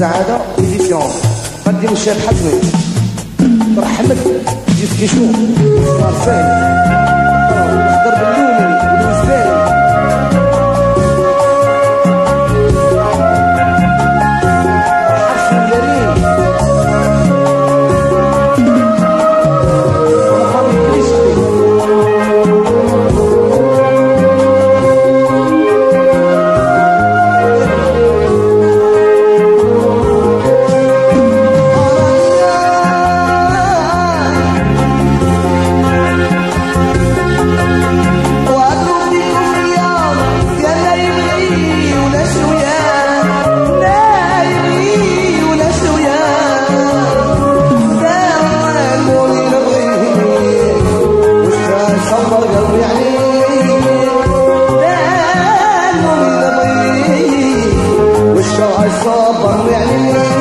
السعادة إديسيون قدم الشاب حكمي رحمك يسكشو مارسيل Hallelujah.